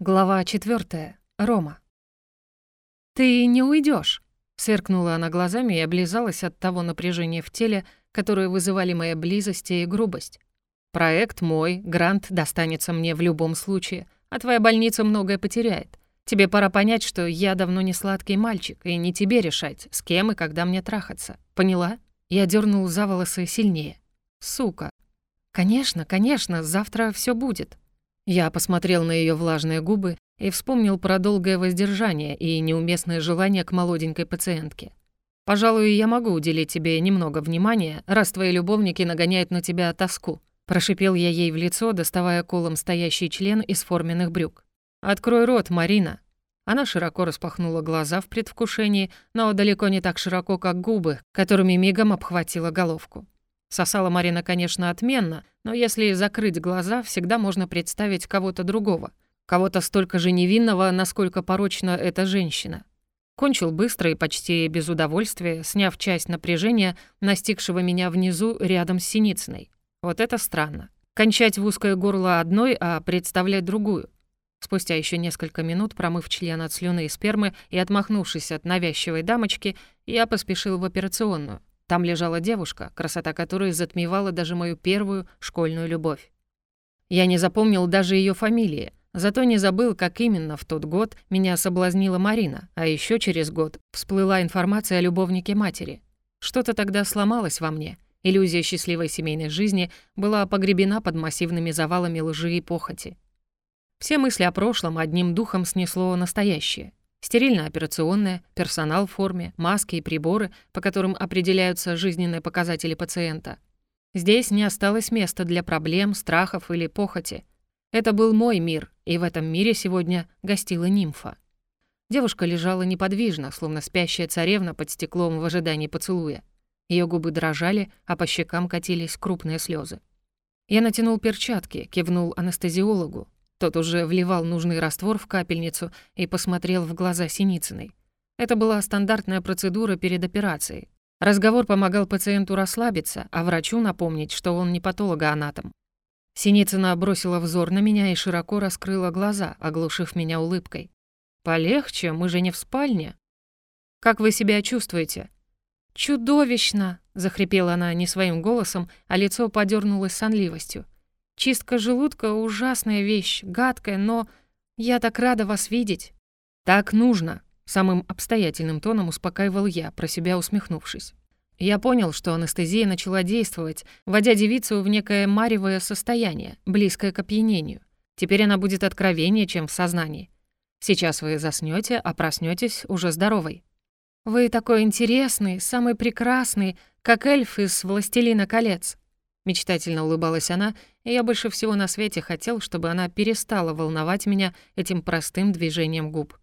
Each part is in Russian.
Глава 4. Рома. «Ты не уйдешь, сверкнула она глазами и облизалась от того напряжения в теле, которое вызывали моя близость и грубость. «Проект мой, грант достанется мне в любом случае, а твоя больница многое потеряет. Тебе пора понять, что я давно не сладкий мальчик, и не тебе решать, с кем и когда мне трахаться. Поняла?» Я дернул за волосы сильнее. «Сука!» «Конечно, конечно, завтра все будет», я посмотрел на ее влажные губы и вспомнил про долгое воздержание и неуместное желание к молоденькой пациентке. «Пожалуй, я могу уделить тебе немного внимания, раз твои любовники нагоняют на тебя тоску», прошипел я ей в лицо, доставая колом стоящий член из форменных брюк. «Открой рот, Марина». Она широко распахнула глаза в предвкушении, но далеко не так широко, как губы, которыми мигом обхватила головку. Сосала Марина, конечно, отменно, но если закрыть глаза, всегда можно представить кого-то другого. Кого-то столько же невинного, насколько порочна эта женщина. Кончил быстро и почти без удовольствия, сняв часть напряжения, настигшего меня внизу рядом с Синицыной. Вот это странно. Кончать в узкое горло одной, а представлять другую. Спустя еще несколько минут, промыв член от слюны и спермы и отмахнувшись от навязчивой дамочки, я поспешил в операционную. Там лежала девушка, красота которой затмевала даже мою первую школьную любовь. Я не запомнил даже ее фамилии, зато не забыл, как именно в тот год меня соблазнила Марина, а еще через год всплыла информация о любовнике матери. Что-то тогда сломалось во мне. Иллюзия счастливой семейной жизни была погребена под массивными завалами лжи и похоти. Все мысли о прошлом одним духом снесло настоящее. Стерильная операционная, персонал в форме, маски и приборы, по которым определяются жизненные показатели пациента. Здесь не осталось места для проблем, страхов или похоти. Это был мой мир, и в этом мире сегодня гостила нимфа. Девушка лежала неподвижно, словно спящая царевна под стеклом в ожидании поцелуя. Ее губы дрожали, а по щекам катились крупные слезы. Я натянул перчатки, кивнул анестезиологу, тот уже вливал нужный раствор в капельницу и посмотрел в глаза Синицыной. Это была стандартная процедура перед операцией. Разговор помогал пациенту расслабиться, а врачу напомнить, что он не патологоанатом. Синицына бросила взор на меня и широко раскрыла глаза, оглушив меня улыбкой. «Полегче, мы же не в спальне». «Как вы себя чувствуете?» «Чудовищно!» — захрипела она не своим голосом, а лицо подернулось сонливостью. Чистка желудка — ужасная вещь, гадкая, но я так рада вас видеть». «Так нужно», — самым обстоятельным тоном успокаивал я, про себя усмехнувшись. Я понял, что анестезия начала действовать, вводя девицу в некое маревое состояние, близкое к опьянению. Теперь она будет откровеннее, чем в сознании. Сейчас вы заснёте, а проснётесь уже здоровой. «Вы такой интересный, самый прекрасный, как эльф из «Властелина колец». Мечтательно улыбалась она, и я больше всего на свете хотел, чтобы она перестала волновать меня этим простым движением губ.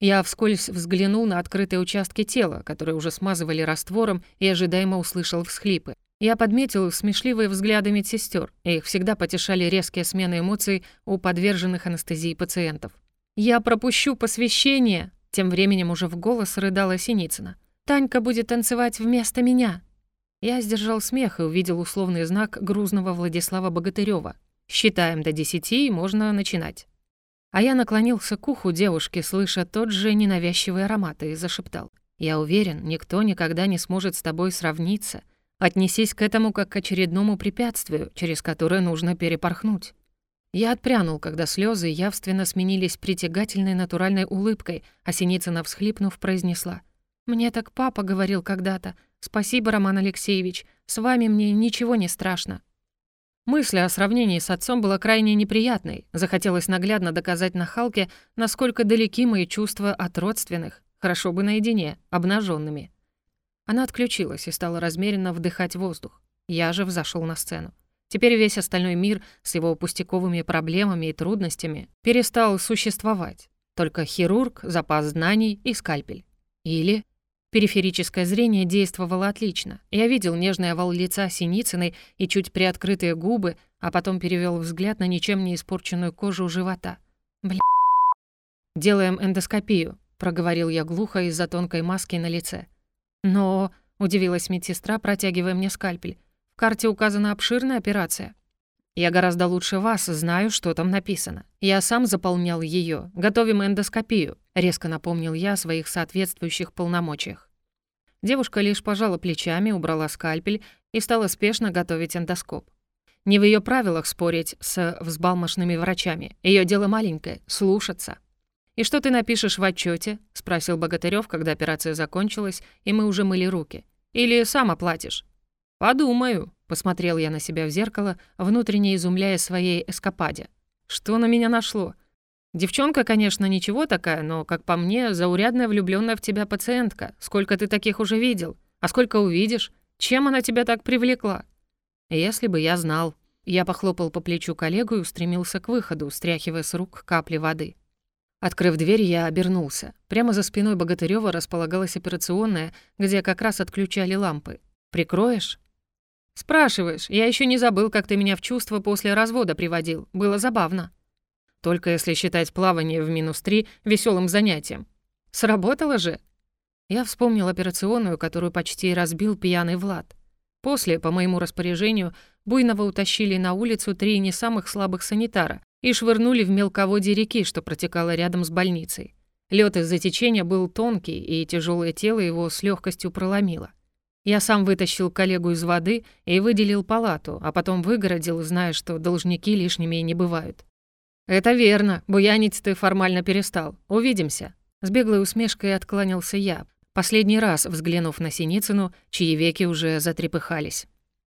Я вскользь взглянул на открытые участки тела, которые уже смазывали раствором, и ожидаемо услышал всхлипы. Я подметил смешливые взгляды медсестер, и их всегда потешали резкие смены эмоций у подверженных анестезии пациентов. «Я пропущу посвящение!» Тем временем уже в голос рыдала Синицына. «Танька будет танцевать вместо меня!» Я сдержал смех и увидел условный знак грузного Владислава Богатырёва. «Считаем до десяти, и можно начинать». А я наклонился к уху девушки, слыша тот же ненавязчивый аромат, и зашептал. «Я уверен, никто никогда не сможет с тобой сравниться. Отнесись к этому как к очередному препятствию, через которое нужно перепорхнуть». Я отпрянул, когда слезы явственно сменились притягательной натуральной улыбкой, а Синицына, всхлипнув, произнесла. «Мне так папа говорил когда-то, «Спасибо, Роман Алексеевич, с вами мне ничего не страшно». Мысль о сравнении с отцом была крайне неприятной. Захотелось наглядно доказать нахалке, насколько далеки мои чувства от родственных, хорошо бы наедине, обнаженными. Она отключилась и стала размеренно вдыхать воздух. Я же взошел на сцену. Теперь весь остальной мир с его пустяковыми проблемами и трудностями перестал существовать. Только хирург, запас знаний и скальпель. Или Периферическое зрение действовало отлично. Я видел нежный овал лица Синицыной и чуть приоткрытые губы, а потом перевел взгляд на ничем не испорченную кожу живота. Бля. «Делаем эндоскопию», — проговорил я глухо из-за тонкой маски на лице. «Но...» — удивилась медсестра, протягивая мне скальпель. «В карте указана обширная операция». Я гораздо лучше вас знаю, что там написано. Я сам заполнял ее. Готовим эндоскопию», — резко напомнил я о своих соответствующих полномочиях. Девушка лишь пожала плечами, убрала скальпель и стала спешно готовить эндоскоп. Не в ее правилах спорить с взбалмошными врачами. Ее дело маленькое — слушаться. «И что ты напишешь в отчете? спросил Богатырев, когда операция закончилась, и мы уже мыли руки. «Или сам оплатишь?» «Подумаю», — посмотрел я на себя в зеркало, внутренне изумляя своей эскападе. «Что на меня нашло? Девчонка, конечно, ничего такая, но, как по мне, заурядная влюбленная в тебя пациентка. Сколько ты таких уже видел? А сколько увидишь? Чем она тебя так привлекла?» «Если бы я знал». Я похлопал по плечу коллегу и устремился к выходу, стряхивая с рук капли воды. Открыв дверь, я обернулся. Прямо за спиной Богатырёва располагалась операционная, где как раз отключали лампы. «Прикроешь?» «Спрашиваешь, я еще не забыл, как ты меня в чувство после развода приводил. Было забавно». «Только если считать плавание в минус три веселым занятием». «Сработало же?» Я вспомнил операционную, которую почти разбил пьяный Влад. После, по моему распоряжению, Буйного утащили на улицу три не самых слабых санитара и швырнули в мелководье реки, что протекало рядом с больницей. Лед из-за течения был тонкий, и тяжелое тело его с легкостью проломило. Я сам вытащил коллегу из воды и выделил палату, а потом выгородил, зная, что должники лишними не бывают. «Это верно, буянить ты формально перестал. Увидимся». С беглой усмешкой откланялся я, последний раз взглянув на Синицыну, чьи веки уже затрепыхались.